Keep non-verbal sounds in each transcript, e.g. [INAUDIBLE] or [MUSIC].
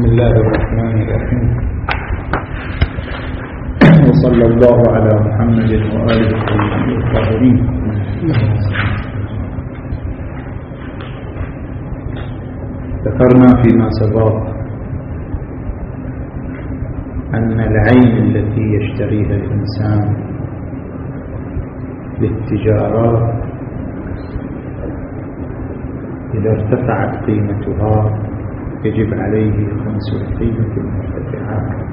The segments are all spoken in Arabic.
بسم الله الرحمن الرحيم. وصلى الله على محمد وآله الطاهرين. ذكرنا فيما سبق أن العين التي يشتريها الإنسان للتجارات إذا ارتفعت قيمتها يجب عليه خمس القيمة المرتفعات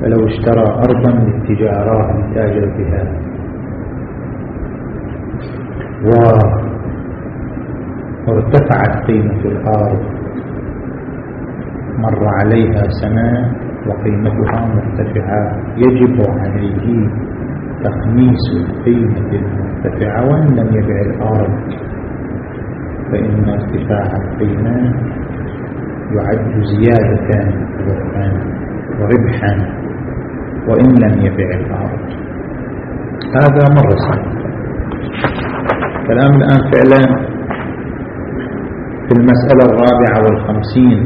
فلو اشترى أرضا للتجارة لتاجر بها وارتفعت قيمة الأرض. مر عليها سنة وقيمتها مرتفعة. يجب عليه تخميس القيمة المرتفعة وإن لم يبع الأرض. فإن ارتفاع القيمة يعد زيادة وربحا وإن لم يبع الأرض. هذا مرة سابقة كلام الآن فعلا في المسألة الرابعة والخمسين.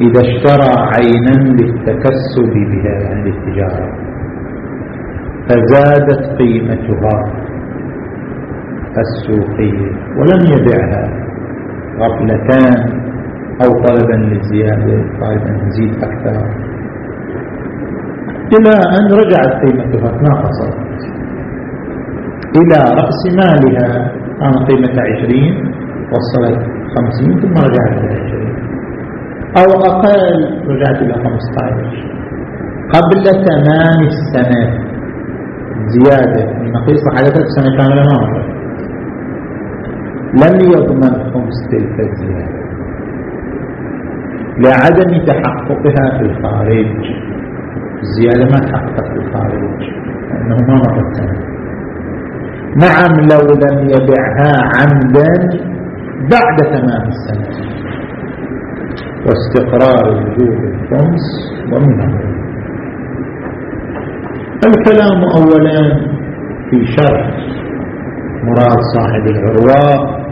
إذا اشترى عينا للتكسب بها يعني للتجارة فزادت قيمتها. السوقية ولم يبعها غفلتان أو طلبا للزيادة طالبا نزيد أكثر. إلى أن رجعت قيمتها تناقصت إلى رأس مالها كان قيمة عشرين وصلت خمسين ثم رجعت إلى عشرين. أو أقل رجعت إلى خمسة عشر. قبل تمام السنة زيادة المقيسة حدثت سنة كاملة ما مرت لم يضمن خمس تلك الزيادة لعدم تحققها في الخارج. الزيادة ما تحققت في الخارج. لأنه ما مرت نعم لو لم يبعها عمدا بعد تمام السنة. واستقرار وجوب الخمس ومنه الكلام أولا في شرح مراد صاحب العروة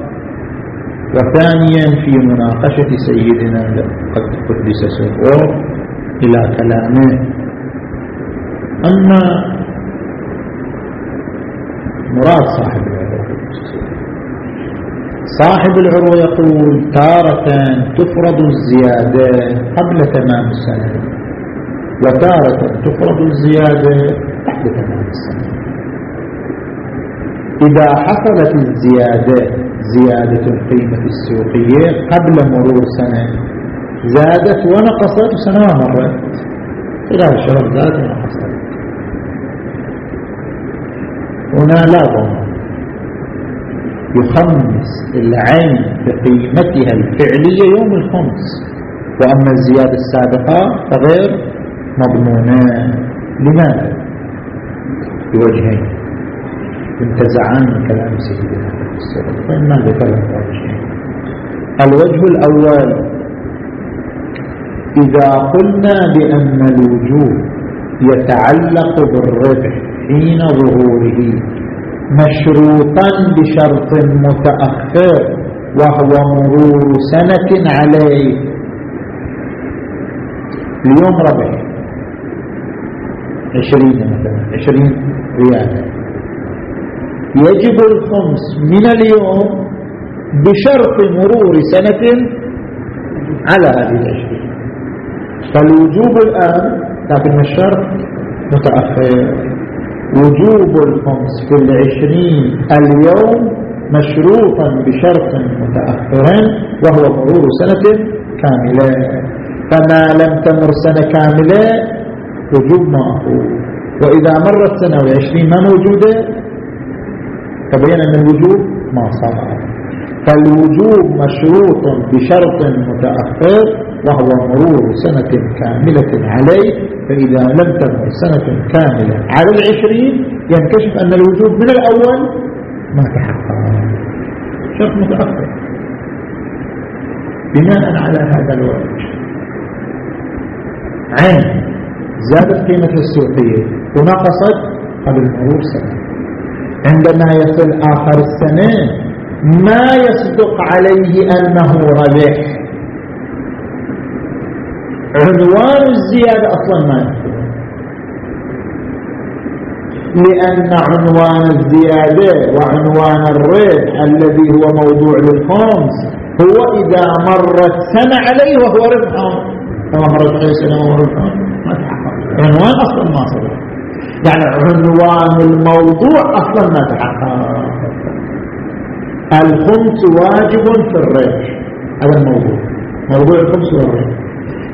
وثانيا في مناقشة سيدنا قد قدس سره إلى كلامه. أما مراد صاحب العروة صاحب العروة يقول تارة تفرض الزيادة قبل تمام السنة وتارة تفرض الزيادة بعد تمام السنة. إذا حصلت الزيادة زيادة القيمة السوقية قبل مرور سنة. زادت ونقصت سنة مرت إلى الشرط زادت ونقصت. هنا لا ضمان يخمس العين بقيمتها الفعلية يوم الخمس. وأما الزيادة السابقة فغير مضمونة. لماذا؟ بوجهين. انتزعان من كلام سيدنا فإما ذكر الوجه الأول إذا قلنا بأن الوجوب يتعلق بالربح حين ظهوره مشروطا بشرط متأخر وهو مرور سنة عليه. اليوم ربح عشرين مثلا عشرين ريال. يجب الخمس من اليوم بشرط مرور سنة على هذه العشرين. فالوجوب الآن لكن الشرط متأخر وجوب الخمس في العشرين اليوم مشروطا بشرط متأخر وهو مرور سنة كاملة. فما لم تمر سنة كاملة وجوب مأخوذ وإذا مرت سنة وعشرين ما موجودة؟ تبين أن الوجوب ما صار. فالوجوب مشروط بشرط متأخر وهو مرور سنة كاملة عليه فإذا لم تمر سنة كاملة على العشرين ينكشف أن الوجوب من الأول ما تحقق. شرط متأخر. بناء على هذا الوجه عين زادت قيمة السوقية ونقصت قبل مرور سنة. عندما يصل آخر السنة ما يصدق عليه أنه ربح. عنوان الزيادة أصلا ما يذكره لأن عنوان الزيادة وعنوان الربح الذي هو موضوع للخمس هو إذا مرت سنة عليه وهو ربح مرت عليه سنة وهو ربح عنوان أصلا ما صدر يعني عنوان الموضوع أصلا ما تحقق. الخمس واجب في الربح هذا الموضوع. موضوع الخمس والربح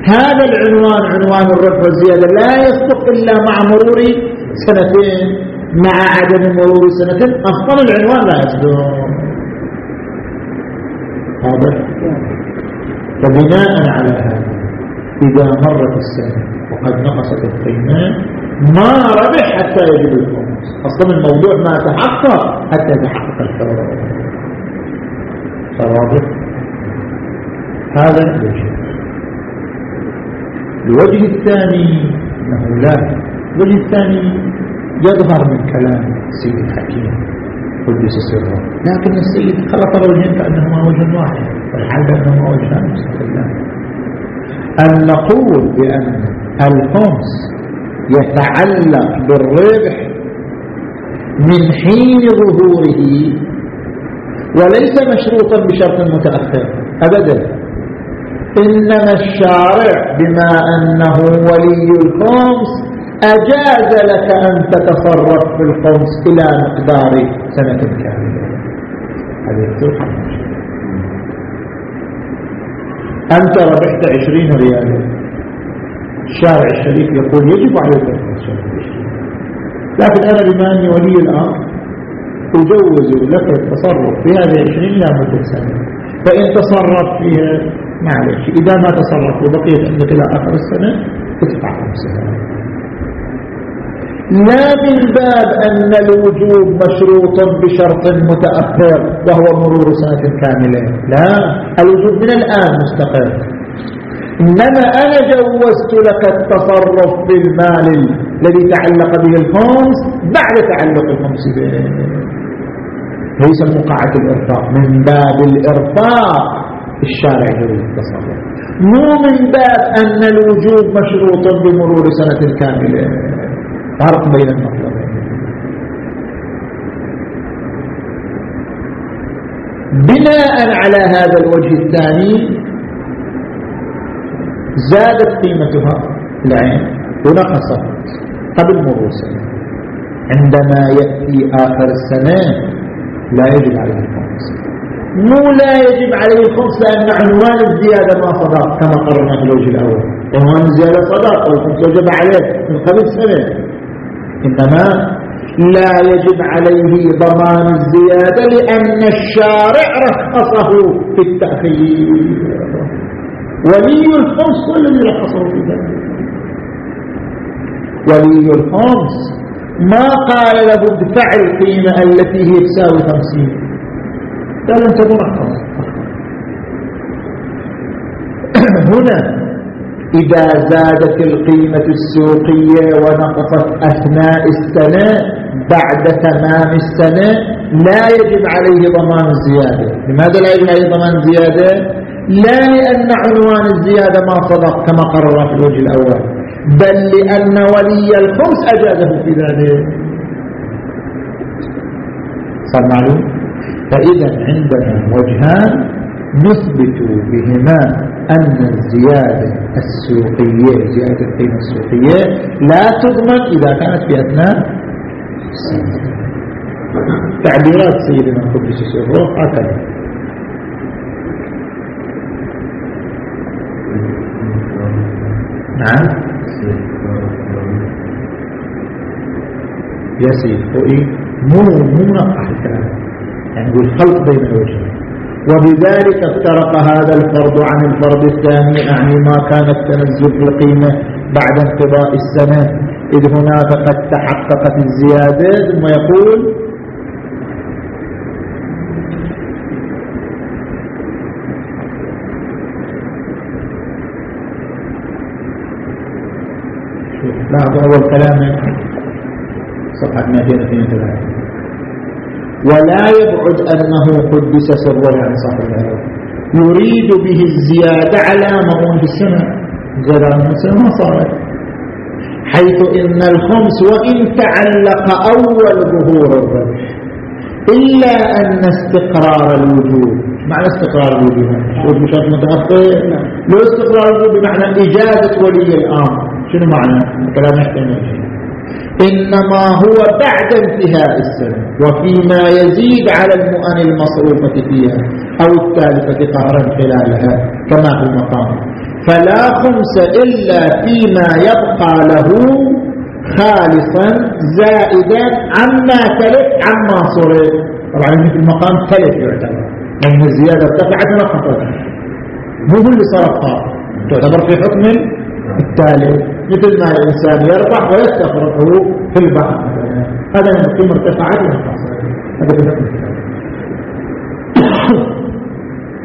هذا العنوان عنوان الربح والزيادة لا يصدق إلا مع مرور سنتين مع عدم مرور سنتين. أصلا العنوان لا يصدق. واضح فبناء على هذا. إذا مرت السنة وقد نقصت القيمة ما ربح حتى يجب الخمس أصلا الموضوع ما تحقق حتى يتحقق الفرق فواضح؟ هذا الوجه. الوجه الثاني أنه لا. الوجه الثاني يظهر من كلام سيد الحكيم قدس سره. لكن السيد خلق الوجهين كأنهما وجه واحد. والحال بأنهما وجهان مستقلان أن نقول بأن الخمس يتعلق بالربح من حين ظهوره وليس مشروطا بشرط متأخر أبدا. إنما الشارع بما أنه ولي الخمس أجاز لك أن تتصرف في الخمس إلى مقدار سنة كاملة. هذه أنت ربحت عشرين ريالا الشارع الشريف يقول يجب عليك لكن أنا بما أني ولي الأمر أجوز لك التصرف في هذه العشرين إلى مدة سنة. فإن تصرف فيها معلش إذا ما تصرف وبقيت عندك إلى آخر السنة ادفع خمسة لا من باب أن الوجوب مشروط بشرط متأخر وهو مرور سنة كاملة. لا الوجوب من الآن مستقر. إنما أنا جوزت لك التصرف بالمال الذي تعلق به الخمس بعد تعلق الخمس. به ليس مقاعة الإرفاق. من باب الإرفاق الشارع يجوز التصرف. مو من باب أن الوجوب مشروط بمرور سنة كاملة. فرق بين المطلبين بناء على هذا الوجه الثاني زادت قيمتها العين ونقصت. قبل مرور سنة عندما يأتي آخر السنة لا يجب عليه الخمس. مو لا يجب عليه الخمس لأن عنوان الزيادة ما صدق كما قررنا في الوجه الأول. عنوان الزيادة صدق والخمس وجب عليه من قبل سنة إنما لا يجب عليه ضمان الزيادة لأن الشارع رخصه في التأخير. ولي الخمس هو الذي رخصه في ذلك ولي الخمس ما قال له ادفع القيمة التي هي تساوي خمسين. قال انت مرخص [COUGHS] هنا إذا زادت القيمة السوقية ونقصت أثناء السنة بعد تمام السنة لا يجب عليه ضمان الزيادة. لماذا لا يجب عليه ضمان الزيادة؟ لا لأن عنوان الزيادة ما صدق كما قرر في الوجه الأول بل لأن ولي الخمس أجازه في ذلك. صار معلوم؟ فإذا عندنا وجهان نثبت بهما أن الزيادة السوقية زيادة القيمة السوقية لا تضمن إذا كانت في أثناء تعبيرات سيدنا القدس سره هكذا. نعم. يا سيد هو مو مو نقح الكلام. يعني هو الخلط بين الوجهين. وبذلك افترق هذا الفرض عن الفرض الثاني أعني ما كان التنزل في القيمة بعد انقضاء السنة. إذ هناك قد تحققت الزيادة ثم يقول لاحظوا أول كلام صفحة 232 ولا يبعد أنه قدس سره عن صاحب يريد به الزيادة على مؤون في السماء خمسة ما صارت حيث إن الخمس وإن تعلق أول ظهور الربح إلا أن استقرار الوجود معنى استقرار الوجود الوجود متأخر. لو استقرار الوجود بمعنى إجازة ولي الأمر. شنو معنى؟ الكلام يحتمل إنما هو بعد انتهاء السنة وفيما يزيد على المؤن المصروفة فيها أو الثالثة قهرا خلالها كما في المقام. فلا خمس إلا فيما يبقى له خالصا زائدا عما تلف عما صرف. طبعا في المقام تلف يعتبر. لأن الزيادة ارتفعت نقطت مو هو اللي صرفها. تعتبر في حكم التالف مثل ما الإنسان يربح ويستفرقه في البحر هذا من في الحكم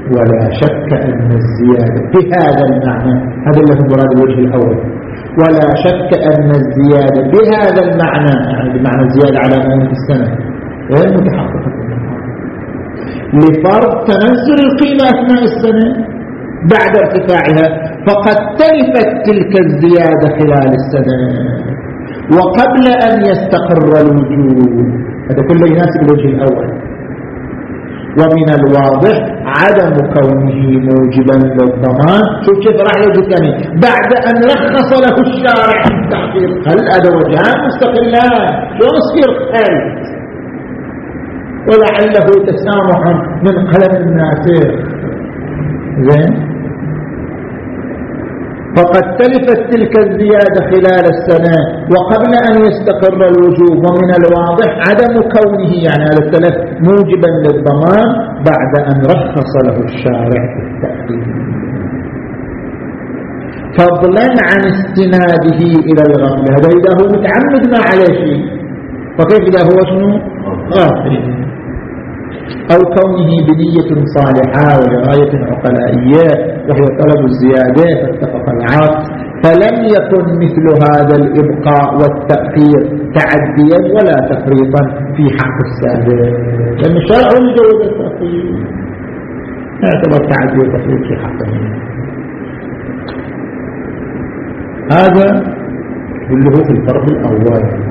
[COUGHS] ولا شك أن الزيادة بهذا المعنى هذا اللي هو مراد الوجه الأول. ولا شك أن الزيادة بهذا المعنى يعني بمعنى الزيادة على مئة السنة غير متحققة لفرض تنزل القيمة أثناء السنة. بعد ارتفاعها فقد تلفت تلك الزيادة خلال السنة. وقبل أن يستقر الوجود. هذا كله يناسب الوجه الأول. ومن الواضح عدم كونه موجبا للضمان. شوف كيف راح يوجد الثاني. بعد أن رخص له الشارع في التعبير. هل هذا وجهان مستقلان؟ شو يصير خلط ولعله تسامح من قلم الناس زين؟ فقد تلفت تلك الزيادة خلال السنة وقبل أن يستقر الوجوب ومن الواضح عدم كونه يعني هذا التلف موجبا للضمان بعد أن رخص له الشارع في التأكيد فضلا عن استناده إلى الغفلة هذا إذا هو متعمد ما عليه شيء. فكيف إذا هو شنو؟ غافل. أو كونه بنية صالحة ولغاية عقلائية وهي طلب الزيادة فاتفق العاص فلم يكن مثل هذا الإبقاء والتأخير تعديا ولا تفريطا في حق السابق. لأن الشرع يجوز التأخير. يعتبر تعدي وتفريط في حقه هذا كله في الفرق الأول.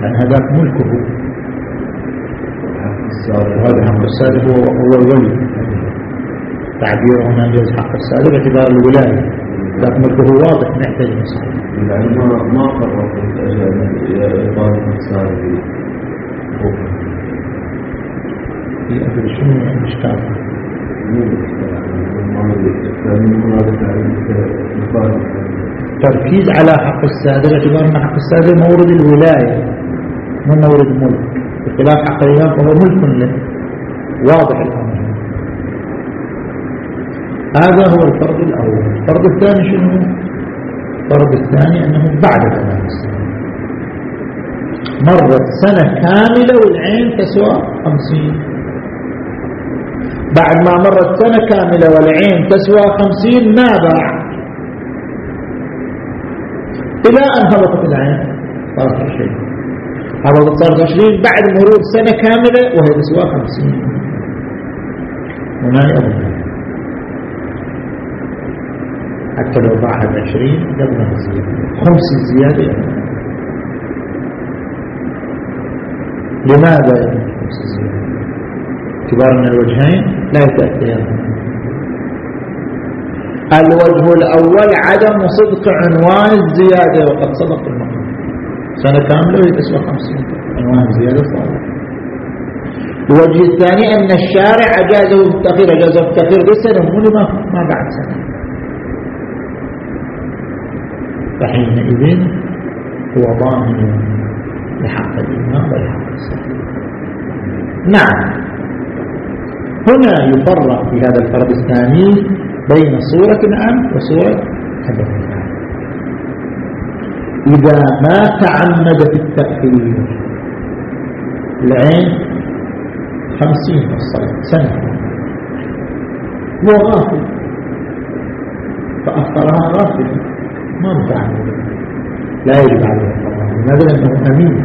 يعني هذاك ملكه. وهذا حق السادة هو هو الولي. تعبير هنا جاز حق السادة باعتبار الولاية. ذاك ملكه واضح نحتاج نصح يعني ما ما قررت الأجانب إقامة السادة في أجل شنو الإشكال؟ تركيز على حق السادة باعتبار أن حق السادة؟ مورد الولاية مو مورد ملك. بخلاف حق الإمام فهو ملك له. واضح الأمر. هذا هو الفرض الأول. الفرض الثاني شنو؟ الفرض الثاني أنه بعد تمام السنة مرت سنة كاملة والعين تسوى خمسين. بعد ما مرت سنة كاملة والعين تسوى خمسين ما باع. إلى أن هبطت العين صارت عشرين. هبطت صارت عشرين بعد مرور سنة كاملة وهي تسوى خمسين هنا أبدا حتى لو باعها بعشرين قبل الزيادة خمس زيادة. لماذا خمس زيادة؟ اعتبار من الوجهين لا يتأثير الوجه الأول عدم صدق عنوان الزيادة وقد صدق المقام سنة كاملة ويتسوى خمسين. عنوان الزيادة صادق الوجه الثاني أن الشارع أجازه التأخير أجازه التأخير بسنة مو ما, بعد سنة. فحينئذ هو ضامن لحق الإمام ولحق السنة. نعم. هنا يفرق في هذا الفرض الثاني بين صورة عام وصورة حدث عام إذا ما تعمد في التأخير العين خمسين الصلاة سنة. هو غافل. فأخرها غافل. ما متعمد لا يجب عليه القضاء لماذا؟ لأنه أمين.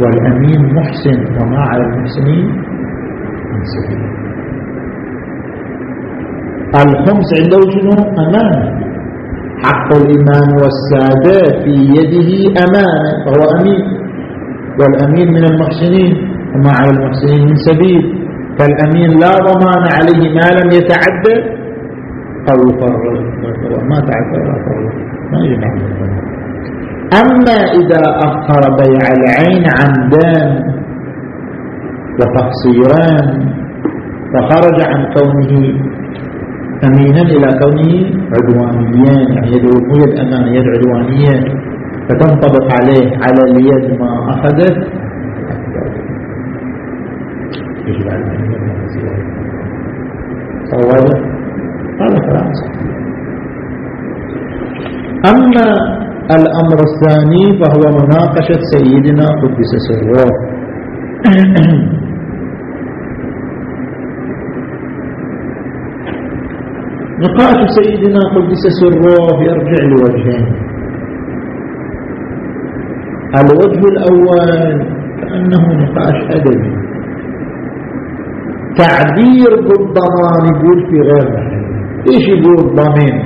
والأمين محسن وما على المحسنين من سبيل. الخمس عنده شنو؟ أمانة حق الإمام والسادة في يده أمانة فهو أمين. والأمين من المحسنين وما على المحسنين من سبيل. فالأمين لا ضمان عليه ما لم يتعدى أو يفرط ما تعدى لا فرط ما يجمع أما إذا أخر بيع العين عمدان وتقصيران فخرج عن كونه أمينا إلى كونه عدوانيا يعني يدعو هي الأمانة يد عدوانيا فتنطبق عليه على اليد ما أخذت أما الأمر الثاني فهو مناقشة سيدنا قدس سره. نقاش سيدنا قدس سره يرجع لوجهين الوجه الأول كأنه نقاش أدبي. تعبير بالضمان يقول في غير محل إيش يقول الضمين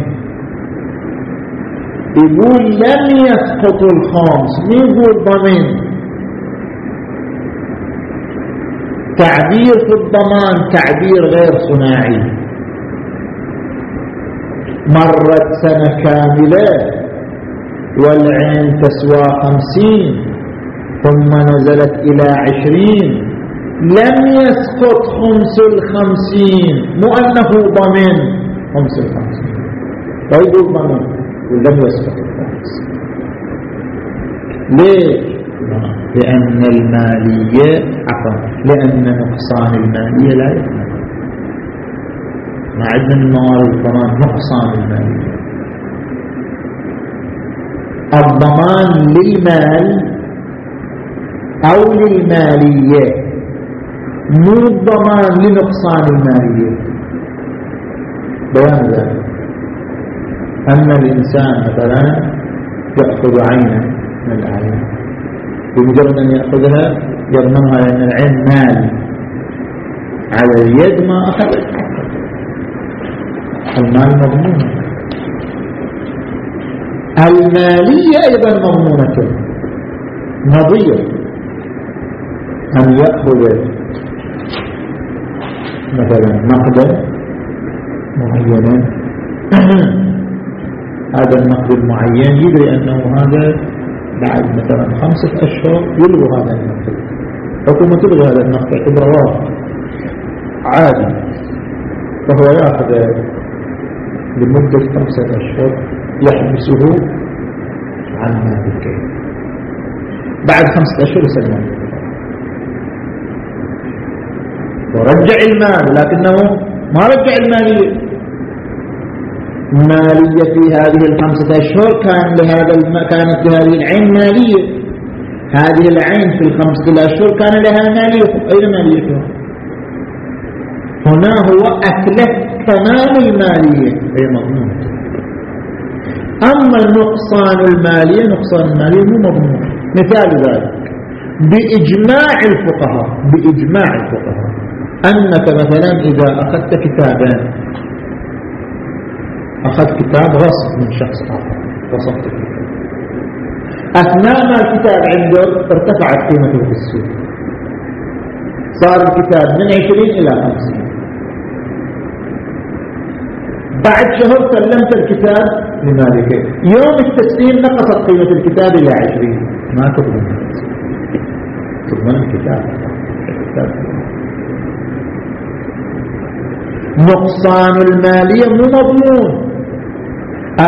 يقول لم يسقط الخامس. مين يقول ضمين تعبير في الضمان تعبير غير صناعي. مرت سنة كاملة والعين تسوى خمسين ثم نزلت إلى عشرين. لم يسقط خمس الخمسين مو أنه ضمن خمس الخمسين. ويقول ضمن ولم يسقط الخمس ليش؟ لأن المالية عفوا لأن نقصان المالية لا يكون ما عندنا من موارد الضمان نقصان المالية الضمان للمال أو للمالية. مو الضمان لنقصان المالية. بيان ذلك. أن الإنسان مثلا يأخذ عينا من العين. بمجرد أن يأخذها يضمنها لأن العين مال. على اليد ما أخذت. المال مضمون. المالية أيضا مضمونة. نظير أن يأخذ مثلا نقدا معينا. [CLEARS THROAT] هذا النقد المعين يدري أنه هذا بعد مثلا خمسة أشهر يلغى هذا النقد حكومة تلغي هذا النقد واقع عادي. فهو يأخذ لمدة خمسة أشهر يحبسه عن هذا الكيل بعد خمسة أشهر يسلمه ورجع المال لكنه ما رجع المالية مالية في هذه الخمسة أشهر كان لهذا الم... كانت لهذه العين مالية. هذه العين في الخمسة الأشهر كان لها مالية. أين ماليتها؟ هنا هو أكله. تمام المالية. أي مضمون. أما النقصان المالية نقصان المالية مو مضمون. مثال ذلك. بإجماع الفقهاء بإجماع الفقهاء. أنك مثلا إذا أخذت كتابا أخذت كتاب غصب من شخص آخر. غصبت الكتاب أثناء ما الكتاب عنده ارتفعت قيمته في السوق. صار الكتاب من عشرين إلى خمسين. بعد شهر سلمت الكتاب لمالك. يوم التسليم نقصت قيمة الكتاب إلى عشرين. ما تضمن تضمن الكتاب. نقصان المالية مو مضمون.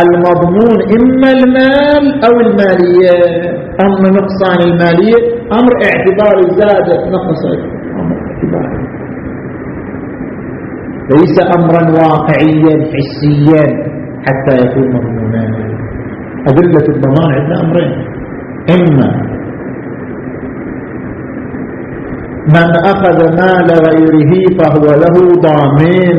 المضمون إما المال أو المالية. أما نقصان المالية أمر اعتباري زادت نقصت. أمر اعتباري ليس أمرا واقعيا حسيا حتى يكون مضمونا. أدلة الضمان عندنا أمرين. إما من أخذ مال غيره فهو له ضامن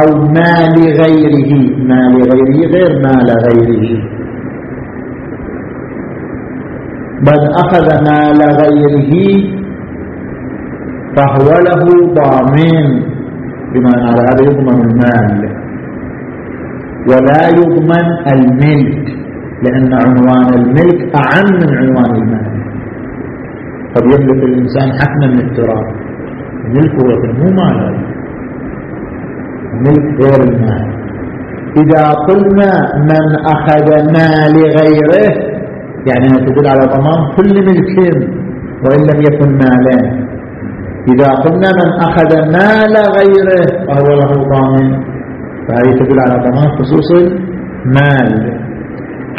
أو مال غيره. مال غيره غير مال غيره. من أخذ مال غيره فهو له ضامن. بمعنى على هذا يضمن المال. ولا يضمن الملك لأن عنوان الملك أعم من عنوان المال. قد يملك الإنسان حكما من التراب. الملك هو مو مال. الملك غير المال. إذا قلنا من أخذ مال غيره يعني تدل على ضمان كل ملك وإن لم يكن مالا. إذا قلنا من أخذ مال غيره فهو له ضامن فهذه تدل على ضمان خصوص المال.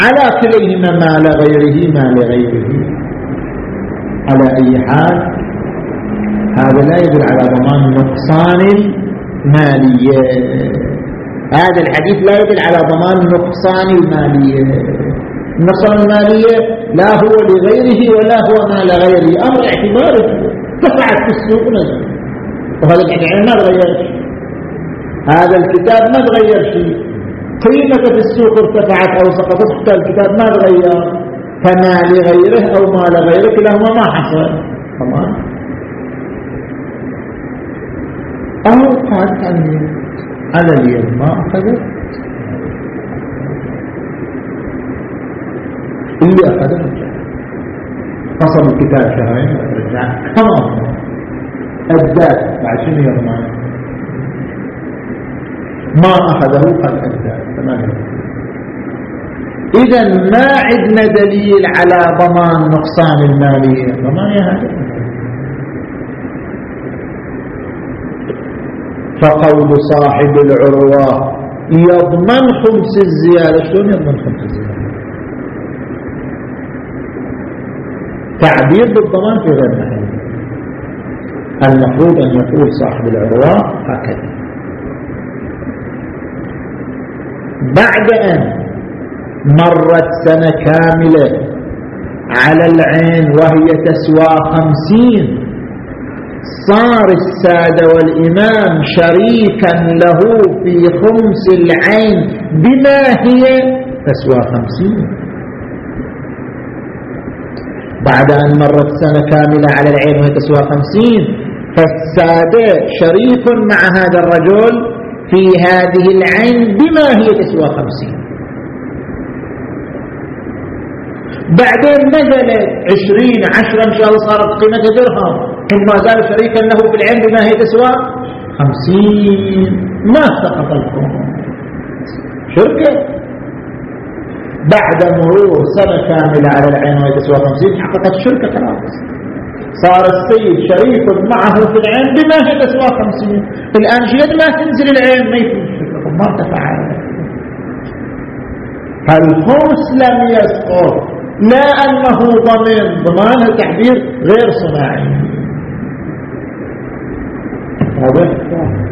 على كليهما مال غيره مال غيره. على أي حال؟ هذا لا يدل على ضمان نقصان المالية. هذا الحديث لا يدل على ضمان نقصان المالية. النقصان المالية لا هو لغيره ولا هو مال غيره. أمر اعتباره. ارتفعت في السوق نزل وهذا يعني ما تغير هذا الكتاب ما تغير شيء. قيمته في السوق ارتفعت أو سقطت حتى الكتاب ما تغير فما لغيره أو ما لغيره كلاهما ما حصل. تمام؟ أو قال على اليد ما أخذت. اللي أخذ قصر الكتاب شهرين رجع. كما الذات بعد شنو يضمن ما أخذه؟ قد أدى ثمانية إذا ما عندنا دليل على ضمان نقصان المالية ضمان هذا. فقول صاحب العروة يضمن خمس الزيادة. شلون يضمن خمس الزيادة؟ تعبير بالضمان في غير محل. المفروض أن يقول صاحب العروة هكذا. بعد أن مرت سنة كاملة على العين وهي تسوى خمسين صار السادة والإمام شريكا له في خمس العين بما هي تسوى خمسين. بعد أن مرت سنة كاملة على العين وهي تسوى خمسين فالسادة شريك مع هذا الرجل في هذه العين بما هي تسوى خمسين. بعدين نزلت عشرين عشرة إن شاء الله صارت قيمة درهم ثم زال شريكا له في العلم بما هي تسوى خمسين. ما سقط الكون شركة. بعد مرور سنة كاملة على العين وهي تسوى خمسين حققت الشركة خلاص صار السيد شريك معه في العين بما هي تسوى خمسين. الآن شيء ما تنزل العين ما يكون ما تفعل. فالخمس لم يسقط. لا أنه ضمن ضمان تعبير غير صناعي. واضح؟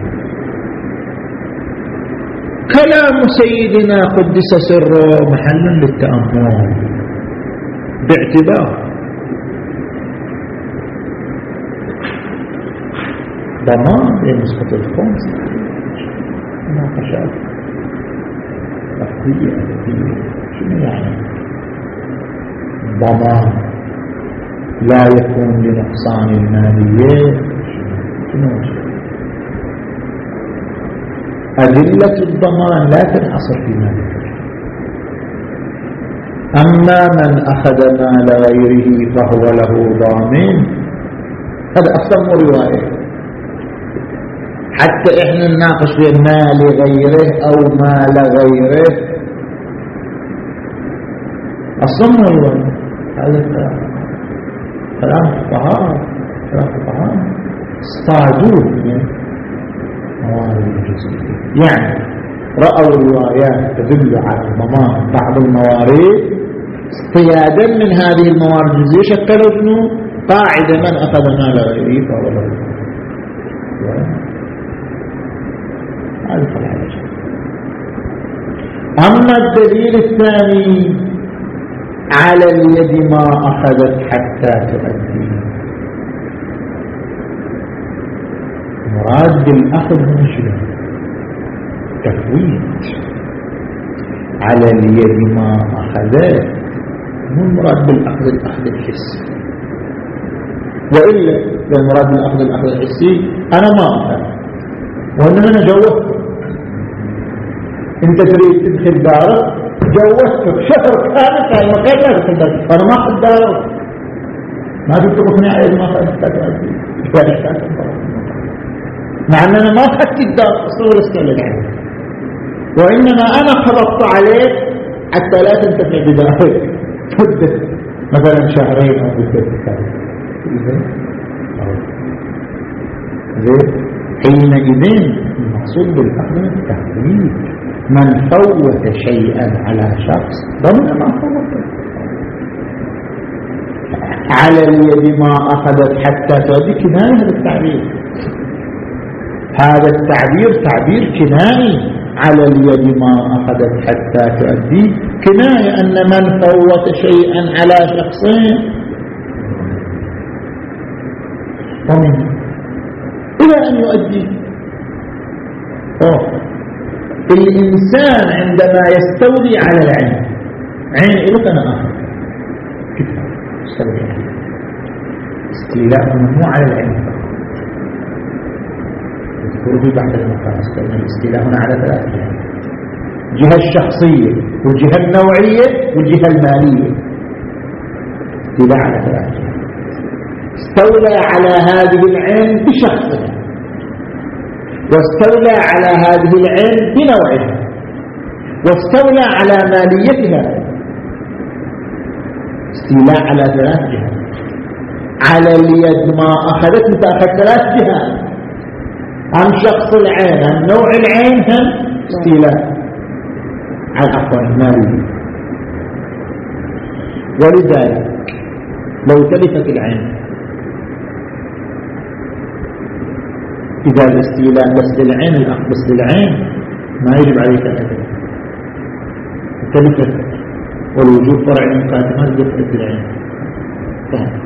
كلام سيدنا قدس سره محل للتأمل. باعتبار. ضمان لمسقط الخمس مناقشات لفظية أدبية شنو يعني؟ ضمان لا يكون لنقصان المالية. أدلة الضمان لا تنحصر في مالك. أما من أخذ مال غيره فهو له ضامن هذا أصلا رواية. حتى إحنا نناقش بين مال غيره أو مال غيره. أصلا رواية. هذا كلام الفقهاء كلام موارد الجزئية يعني رأوا الروايات تدل على ضمان بعض الموارد اصطيادا من هذه الموارد الجزئية شكلوا شنو قاعدة من أخذ مال غيره فهو له. هذا أما الدليل الثاني على اليد ما أخذت حتى تؤدي. مراد بالأخذ من شنو تفويت على اليد ما أخذت. مو المراد بالأخذ الأخذ الحسي. وإلا المراد بالأخذ الأخذ الحسي أنا ما أفهم وإنما أنا جوزتك أنت تريد تدخل دارك جوزتك شهر كامل كان مكان تدخل دارك فأنا ما أخذ دارك ما تتركني على ما أخذت مع أننا ما أخذت الدار أصلا استعلن عنه وإنما أنا خلطت عليك حتى لا تنتفع بذلك مدة مثلا شهرين أو مدة زين. حينئذ المقصود بالأخذ التهديد من فوت شيئا على شخص ضمن ما فوت على اليد ما أخذت حتى تؤدي كناية هذا التعبير هذا التعبير تعبير كنائي. على اليد ما أخذت حتى تؤدي. كناية أن من فوت شيئا على شخصين. ومن إلى أن يؤدي. أوه. الإنسان عندما يستولي على العين. عين إلك أنا استولي استيلاء ممنوع على العين. في بعد المقاس لأن الاستيلاء هنا على ثلاث جهات. الجهة الشخصية والجهة النوعية والجهة المالية. استيلاء على ثلاث جهات. استولى على هذه العين بشخصها واستولى على هذه العين بنوعها. واستولى على ماليتها. استيلاء على ثلاث جهات. على اليد ما أخذت انت أخذت ثلاث جهات. عن شخص العين عن نوع العين هم استيلاء على مالي ولذلك لو تلفت العين. إذا الاستيلاء بس للعين الأخ بس للعين ما يجب عليك أن تلفت والوجود فرع من قادمات دفعة العين طيب.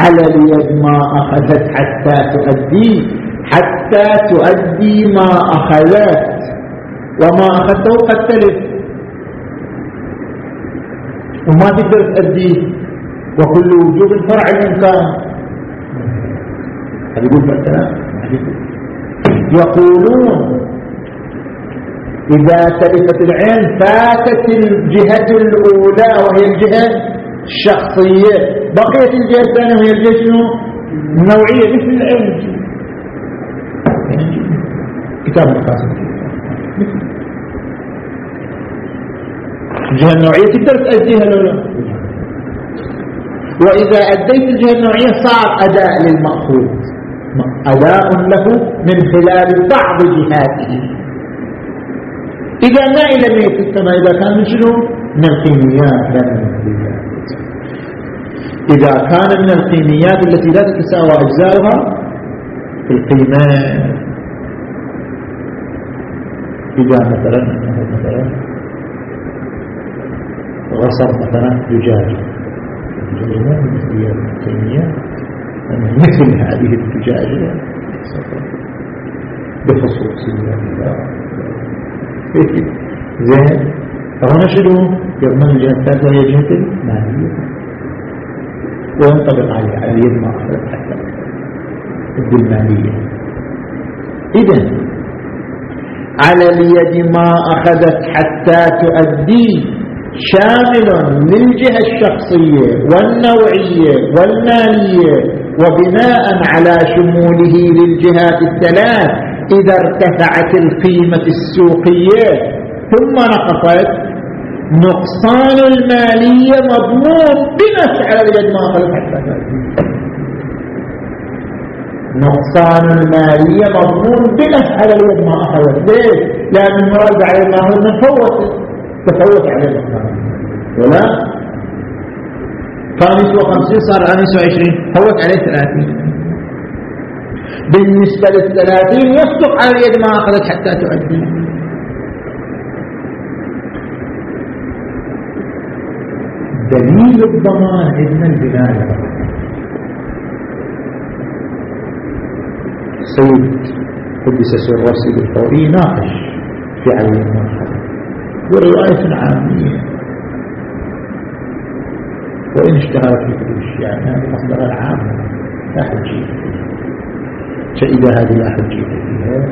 على اليد ما أخذت حتى تؤدي حتى تؤدي ما أخذت. وما أخذته قد تلف. وما تقدر تؤديه وكل وجوب فرع الإمكان هذا يقول بالكلام يقولون إذا تلفت العين فاتت الجهة الأولى وهي الجهة الشخصية بقية الجهة الثانية وهي الجهة شنو؟ النوعية مثل العلم. كتاب القاسم الجهة النوعية تقدر تأديها لو لا؟ وإذا أديت الجهة النوعية صار أداء للمأخوذ أداء له من خلال بعض جهاته. إذا ما إلى ميت السماء إذا كان من شنو؟ من القيميات لا من القيميات إذا كان من القيميات التي لا تتساوى أجزاؤها في القيمات إذا مثلا مثلا غصر مثلا القيميات مثل هذه الزجاجة بخصوصية زين فهنا شنو يضمن وهي جهة المالية وينطبق عليه على اليد ما أخذت حتى المالية إذن على اليد ما أخذت حتى تؤدي شامل للجهة الشخصية والنوعية والمالية وبناء على شموله للجهات الثلاث إذا ارتفعت القيمة السوقية. ثم نقصت نقصان المالية مضمون بنفس على اليد ما أخذت حتى نقصان المالية مضمون بنفس على اليد ما أخذت ليش؟ لأن المراد على ما هو من فوت تفوت عليه النقصان ولا؟ كان يسوى خمسين صار الآن يسوى عشرين فوت عليه ثلاثين. بالنسبة للثلاثين يصدق على اليد ما أخذت حتى تؤدي. دليل الضمان عندنا البناية سيد قدس سر رسول الفوري ناقش في علم المرحلة ورواية عامية وإن اشتهرت بكل يعني هذه مصدر العام لا حجية فإذا هذه لا حجية فيها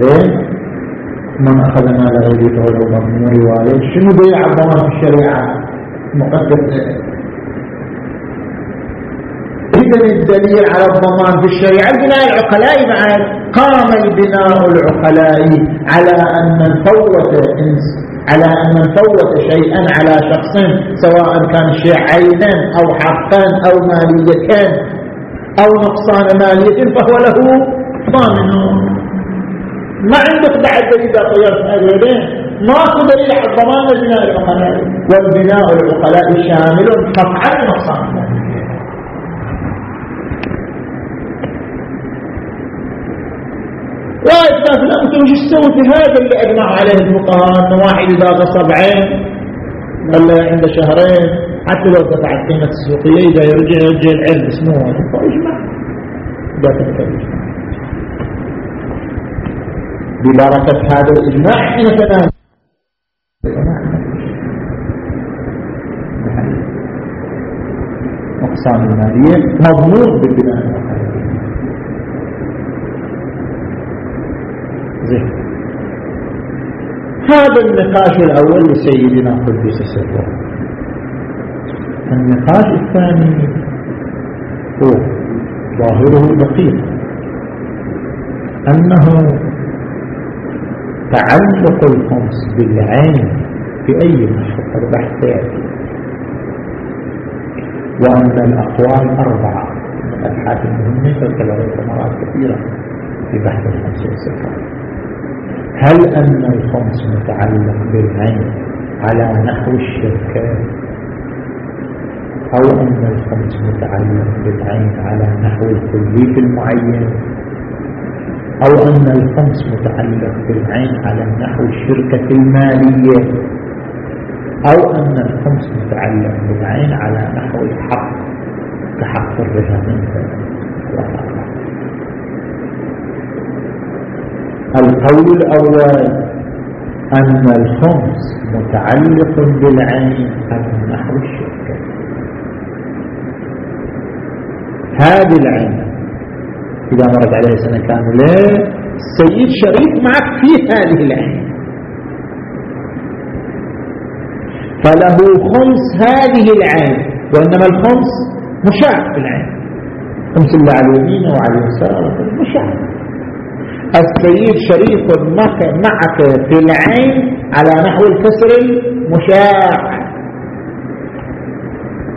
زين من أخذ مال غيره فهو مضمون رواية. شنو بيع الضمان في الشريعة؟ مقدس إذا الدليل على الضمان في الشريعة. البناء العقلاء بعد قام البناء العقلاء على أن نفوت على أن نفوت شيئا على شخص سواء كان شيء عينا أو حقا أو مالية أو نقصان مالية فهو له ضامن. ما عندك بعد إذا طيرت هذا ماكو دليل على الضمان البناء العقلاء والبناء العقلاء شامل قطعا مالية وايد ناس لا إيش تسوي في هذا اللي اجمع عليه الفقهاء انه واحد إذا غصب عين ولا عنده شهرين حتى لو دفع القيمة السوقية إذا يرجع يرجع العلم لا تتكلم. ببركة هذا الإجماع حين تنام نقصان المالية مضمون بالبناء. زين. هذا النقاش الأول لسيدنا قدس سره النقاش الثاني هو ظاهره دقيق أنه تعلق الخمس بالعين في أي محط البحث يأتي. وأن الأقوال أربعة. الأبحاث المهمة تذكر مرات كثيرة في بحث الخمس والصفات هل أن الخمس متعلق بالعين على نحو الشركات أو أن الخمس متعلق بالعين على نحو الكلي المعين أو أن الخمس متعلق بالعين على نحو الشركة المالية؟ أو أن الخمس متعلق بالعين على نحو الحق كحق الرهان مثلا القول الأول أن الخمس متعلق بالعين على نحو الشركة هذه العين إذا مرت عليه سنة كاملة السيد شريك معك في هذه العين. فله خمس هذه العين وإنما الخمس مشاع في العين. خمس اللي على اليمين وعلى اليسار. مشاع. السيد شريك معك في العين على نحو الكسر المشاع.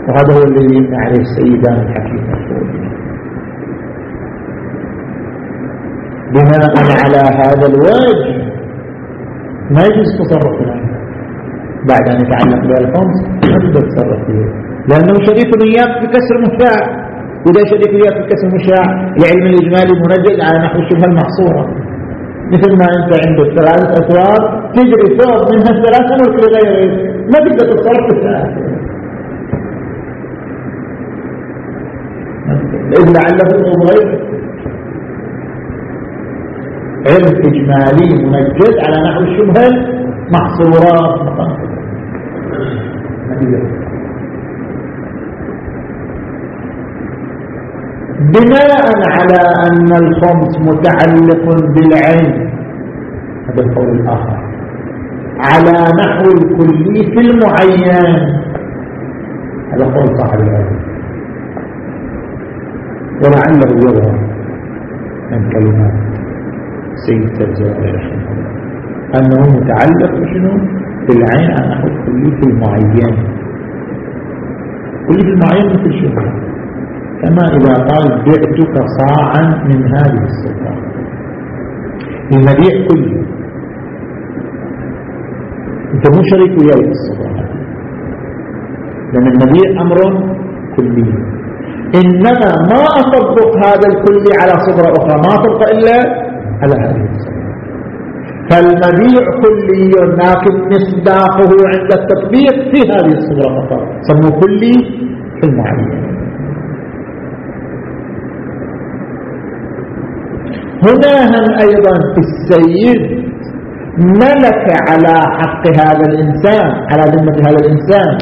وهذا هو الذي يبنى عليه السيدان الحكيم بناء على هذا الوجه؟ ما يجوز تصرف العين. بعد أن يتعلق بها الخمس ما تقدر تصرف فيه لأنه شريك إياك بكسر مشاع. وده شريك وياك الكسر مشاع العلم الإجمالي منجد على نحو الشبهة المحصورة. مثل ما أنت عندك ثلاثة أسوار تجري ثوب منها الثلاثة ملك لغيره ما تقدر تتصرف في الثلاثة إذ لعله غيره علم إجمالي منجد على نحو الشبهة محصورة مثلا بناء على أن الخمس متعلق بالعين هذا القول الآخر على نحو الكلي في المعين هذا قول صاحب العلم. ولعله يظهر من كلمات سيد تجاري رحمه الله. أنه متعلق بشنو؟ بالعين على نحو الكلي في المعين. كل في المعين مثل شنو؟ كما إذا قال بعتك صاعا من هذه الصفة. المبيع كله أنت مو شريك وياي في الصفة. لأن المبيع أمر كلي. إنما ما أطبق هذا الكلي على صبرة أخرى. ما أطبق إلا على هذه الصفة فالمبيع كلي لكن مصداقه عند التطبيق في هذه الصبرة فقط. سموه كلي في المعين هنا هم أيضا السيد ملك على حق هذا الإنسان على ذمة هذا الإنسان.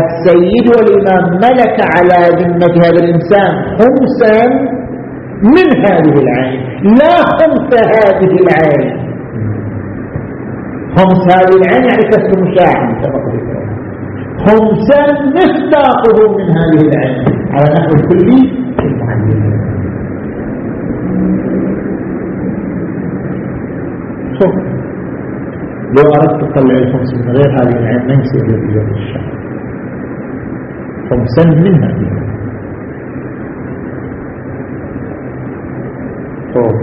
السيد والإمام ملك على ذمة هذا الإنسان. خمسا من هذه العين لا خمس هذه العين. خمس هذه العين يعني كسر مشاع خمسا مصداقه من هذه العين. على نحو الكلي شوف. لو أردت تطلع الخمس من غير هذه العين ما يصير لك الشهر خمسا من هذه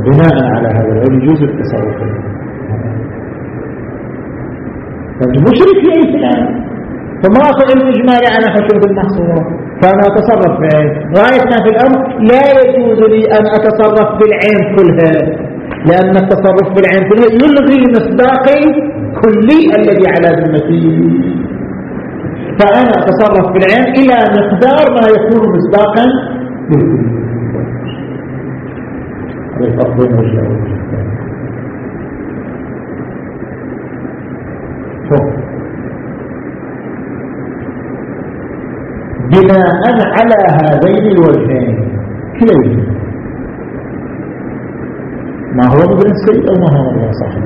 بناء على هذا العلم يجوز التصرف فأنت مشرك في فلان فما علم إجمالي على خشوة المحصورة فأنا أتصرف في عين. غايتنا في الأمر لا يجوز لي أن أتصرف بالعين كلها. لأن التصرف بالعين كلها يلغي مصداقي كلي الذي على ذمتي. فأنا أتصرف بالعين إلى مقدار ما يكون مصداقا بالكلي هذا الفرق بين وجه بناء على هذين الوجهين كليهما. ما هو ابن السيد أو ما هو ابن صاحب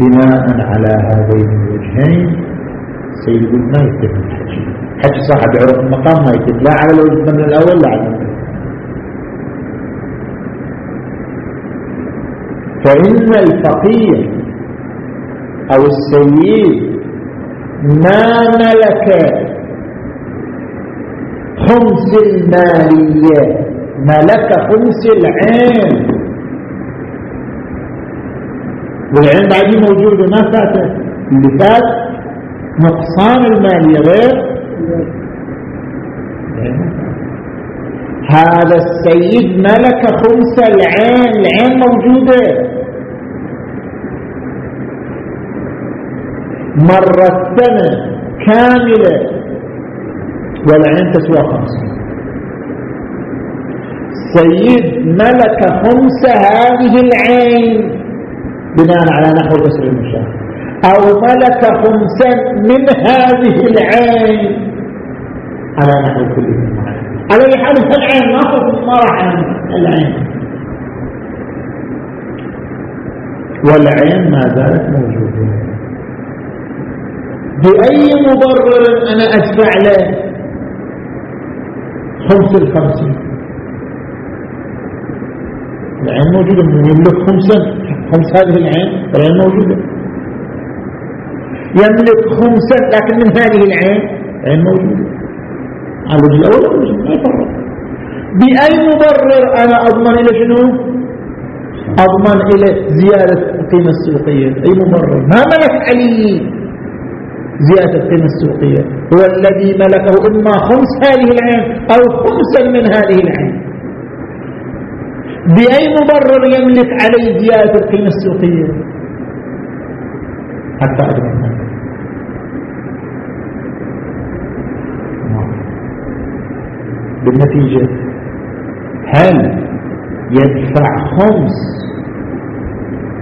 بناء على هذين الوجهين سيد ما يتم الحج حج صاحب عرف المقام ما يتم لا على الوجه من الأول لا على الوجه. فإن الفقير أو السيد ما ملك خمس المالية ملك خمس العين. والعين بعدين موجودة ما فاتت. اللي فات نقصان المالية غير. هذا السيد ملك خمس العين العين موجودة. مرة سنة كاملة. والعين تسوى خمسة سيد ملك خمس هذه العين بناء على نحو تسعي المشاهد. أو ملك خمسا من هذه العين على نحو كل على أي حال العين؟ ما ما راح العين. والعين ما زالت موجودة. بأي مبرر أنا أدفع له؟ خمس الخمسين. العين موجودة من يملك خمسا خمس هذه العين العين موجودة. يملك خمسا لكن من هذه العين العين موجودة. على الوجه الأول؟ ما يفرق. بأي مبرر أنا أضمن إلى شنو؟ أضمن إلى زيادة القيمة السوقية أي مبرر؟ ما ملك علي. زيادة القيمة السوقية. هو الذي ملكه إما خمس هذه العين أو خمسا من هذه العين. بأي مبرر يملك عليه زيادة القيمة السوقية؟ حتى أدرك بالنتيجة هل يدفع خمس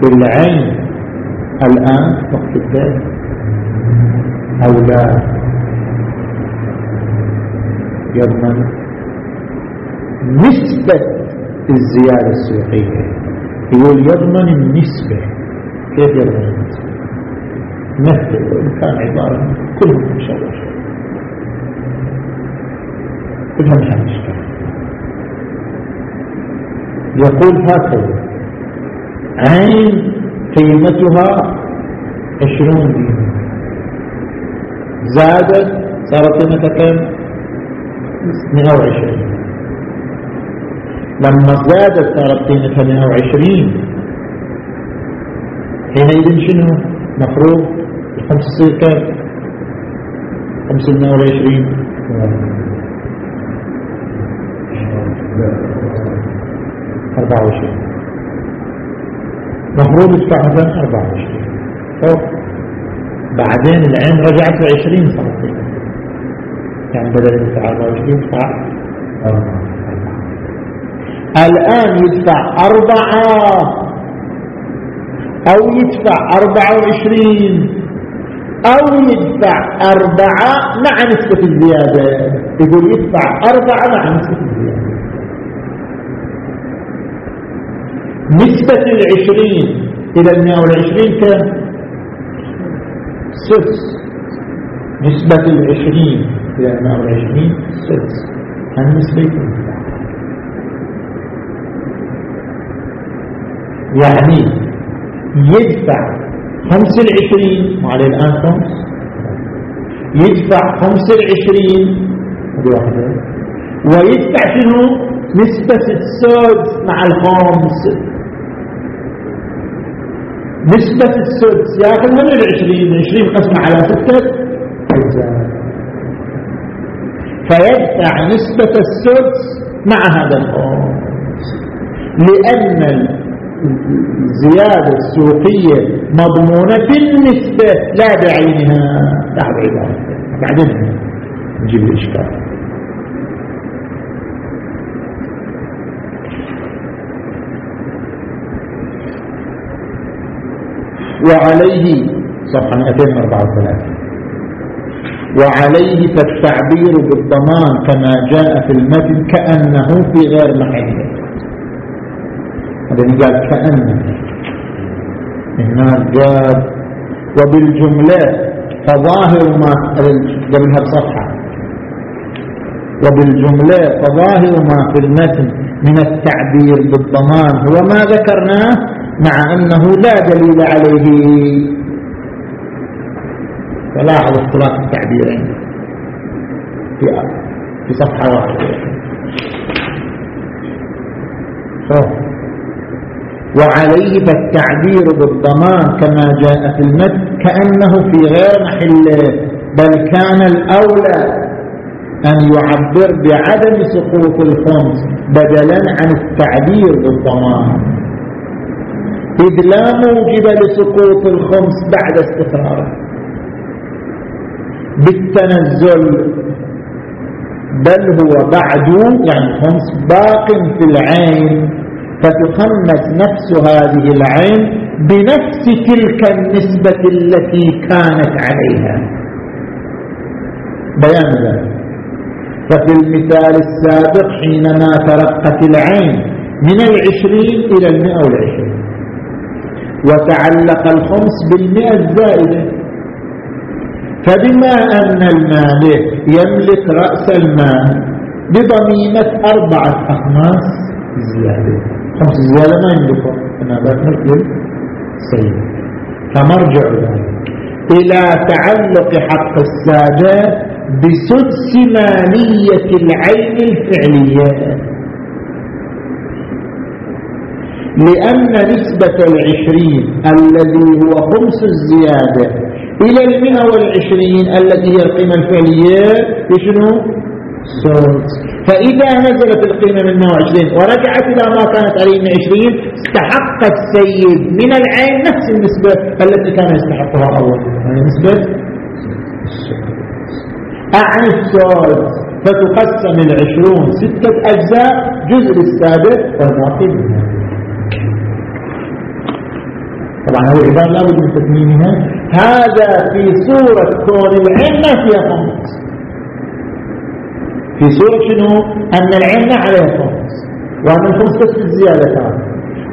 بالعين الآن وقت الدائم أو لا يضمن نسبة الزيادة السوقية. يقول يضمن النسبة. كيف يضمن النسبة؟ مثل وإن كان عبارة كلهم مشوش كلها مش مشكلة يقول هكذا عين قيمتها عشرون دينار. زادت صارت قيمتها كم؟ 120 لما زادت صارت قيمتها 120 حينئذ شنو؟ مفروض الخمس تصير كم؟ 520 24 مفروض مثلا 24 بعدين العين رجعت ل 20 صارت يعني بدل يدفع 24 يدفع الآن يدفع أربعة أو يدفع أربعة وعشرين أو يدفع أربعة مع نسبة الزيادة. يقول يدفع أربعة مع نسبة الزيادة. نسبة العشرين إلى المئة والعشرين كم؟ سدس نسبة العشرين إلى المئة والعشرين سدس النسبة يعني يدفع خمس العشرين وعليه الآن خمس؟ يدفع خمس العشرين ويدفع شنو؟ نسبة السدس مع الخمس نسبة السدس ياخذ من العشرين العشرين قسمة على ستة. أجزاء فيدفع نسبة السدس مع هذا الخمس لأن الزيادة السوقية مضمونة بالنسبة لا بعينها. لا بعينها بعدين نجيب الإشكال. وعليه صفحة 234 وعليه فالتعبير بالضمان كما جاء في المتن كأنه في غير محله هذا اللي قال كأن هنا جاب وبالجملة فظاهر ما قبلها بصفحة وبالجملة فظاهر ما في المتن من التعبير بالضمان. هو ما ذكرناه مع أنه لا دليل عليه. فلاحظ اختلاف التعبيرين في في صفحة واحدة. وعليه فالتعبير بالضمان كما جاء في المد كأنه في غير محله بل كان الأولى أن يعبر بعدم سقوط الخمس بدلا عن التعبير بالضمان. إذ لا موجب لسقوط الخمس بعد استقراره بالتنزل. بل هو بعد يعني الخمس باق في العين. فتخمس نفس هذه العين بنفس تلك النسبة التي كانت عليها. بيان ذلك. ففي المثال السابق حينما ترقت العين من العشرين إلى المئة والعشرين. وتعلق الخمس بالمئة الزائدة. فبما أن المالك يملك رأس المال بضميمة أربعة أخماس زيادة. خمس. زيادة ما يملكها أنا بأكمل سيد. فمرجع ذلك. إلى تعلق حق السادة بسدس مالية العين الفعلية. لأن نسبة العشرين الذي هو خمس الزيادة إلى المئة والعشرين التي هي القيمة الفعلية شنو فإذا نزلت القيمة من 120 ورجعت إلى ما كانت عليه من 20 استحق السيد من العين نفس النسبة التي كان يستحقها أول. يعني نسبة؟ أعني السود فتقسم العشرون ستة أجزاء جزء للسابق والباقي منها طبعا هذه العبارة لابد من تكميمها هذا في صورة كون العين ما فيها خمس في سورة شنو؟ أن العين عليها خمس وأن الخمس بس الزيادة كان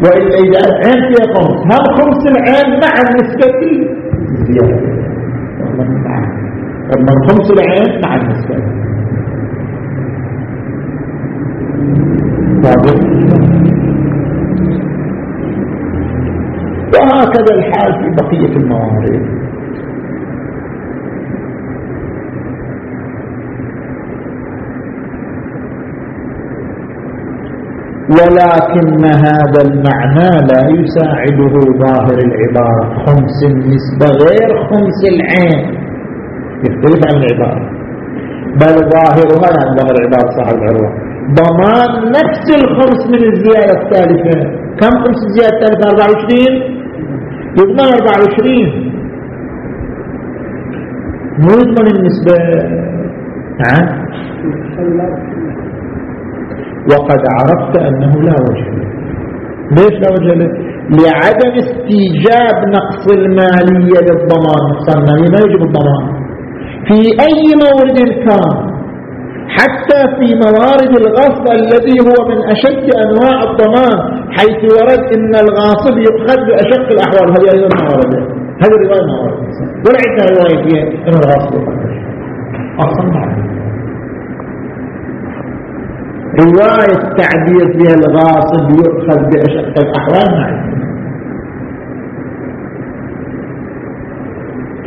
وإلا إذا العين فيها خمس هم خمس العين مع النسبة؟ الزيادة ومن خمس العين مع النسبة؟ وهكذا الحال في بقية الموارد. ولكن هذا المعنى لا يساعده ظاهر العبارة. خمس النسبة غير خمس العين. يختلف عن العبارة. بل ظاهرها يعني ظاهر العبارة صاحب العروة. ضمان نفس الخمس من الزيادة الثالثة. كم خمس الزيادة الثالثة؟ 24 يضمن 24 مو يضمن النسبة نعم وقد عرفت أنه لا وجه ليش لا وجه له؟ لعدم استيجاب نقص المالية للضمان. نقص المالية ما يجب الضمان. في أي مورد كان حتى في موارد الغصب الذي هو من أشد أنواع الضمان حيث ورد إن الغاصب يؤخذ بأشق الأحوال. هذه أيضا موارد. هذه الرواية موارد. ولا عندنا رواية فيها إن الغاصب أصلا رواية تعبير فيها الغاصب يؤخذ بأشق الأحوال ما عندنا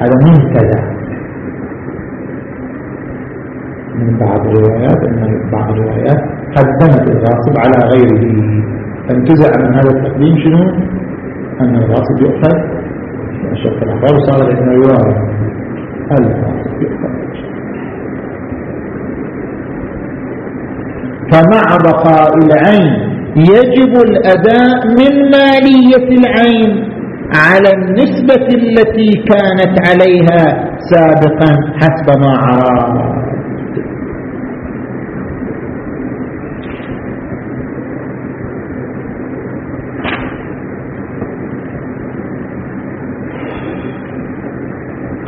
هذا منتدى من بعض الروايات أن بعض الروايات قدمت الغاصب على غيره. فانتزع من هذا التقديم شنو؟ أن الغاصب يؤخذ أشق الأحوال وصار عندنا رواية الغاصب يؤخذ. فمع بقاء العين يجب الأداء من مالية العين على النسبة التي كانت عليها سابقا حسب ما عرى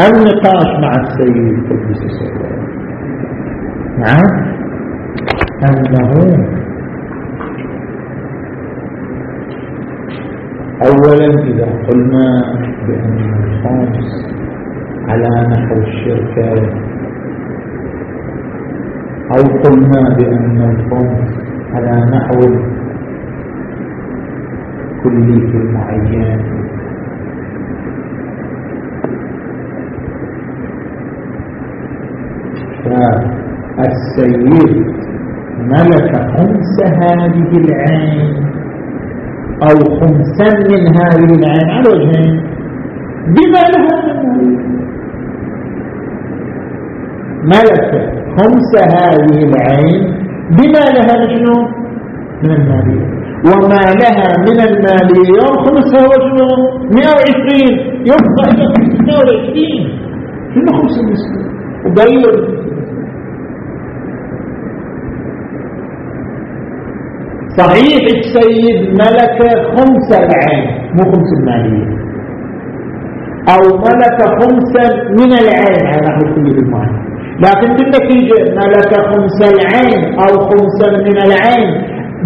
النقاش مع السيد قدس السلام نعم. أنه أولا إذا قلنا بأن الخمس على نحو الشركة أو قلنا بأن الخمس على نحو كلي المعين السيد ملك خمس هذه العين أو خمسا من هذه العين. على وجهين بما لها ملك خمس هذه العين. بما لها شنو؟ من المالية وما لها من المالية يوم خمسة هو شنو 120 يبقى 120 شنو خمس النسبة وبين صحيح السيد ملك خمس العين مو خمس المالية. أو ملك خمسا من العين على نحو كل المعنى لكن بالنتيجة ملك خمس العين أو خمسا من العين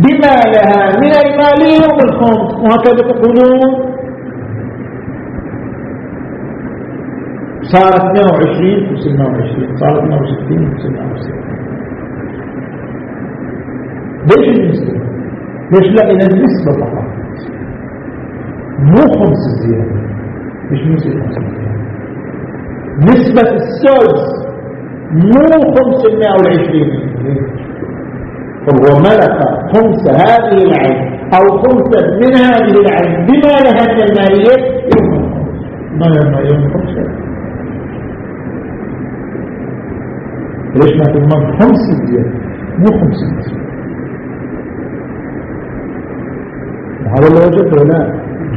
بما لها من المالية والخمس وهكذا تقولون. صارت 120 و 26 صارت 160 و 66 ليش النسبة ليش لا إلى النسبة فقط. مو خمس زيادة مش نسبة خمس زيادة نسبة السدس مو خمسمائة والعشرين هو ملك خمس هذه العين أو خمسة من هذه العين بما لها من المالية ما لما خمسة ليش ما تضمن خمس زيادة؟ مو خمس زيادة. هذا اللي وجدته لا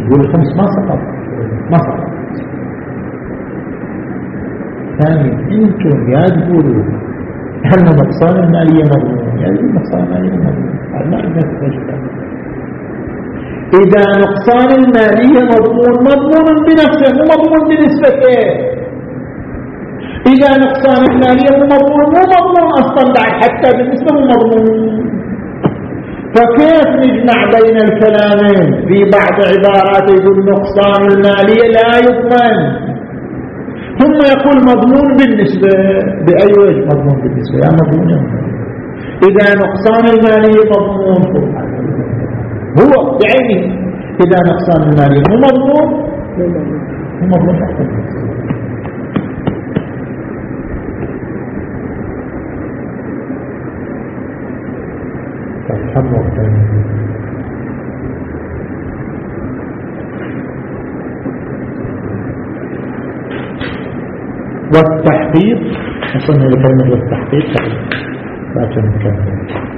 يقول الخمس ما سقط. ما سقط. ثانيا أنتم يا تقولوا ان نقصان المالية مضمون يعني نقصان المالية مضمون ما عندنا إذا نقصان المالية مضمون مضمون بنفسه مو مضمون بنسبته. إذا نقصان المالية مو مضمون مو مضمون أصلا بعد حتى بالنسبة مو مضمون. فكيف نجمع بين الكلامين؟ في بعض عبارات يقول نقصان المالية لا يضمن. ثم يقول مضمون بالنسبة بأي وجه مضمون بالنسبة؟ يا مضمون إذا نقصان المالية مضمون. هو بعينه. إذا نقصان المالية مو مضمون. مو مضمون. والتحقيق وصلنا لكلمة والتحقيق باكر نكمل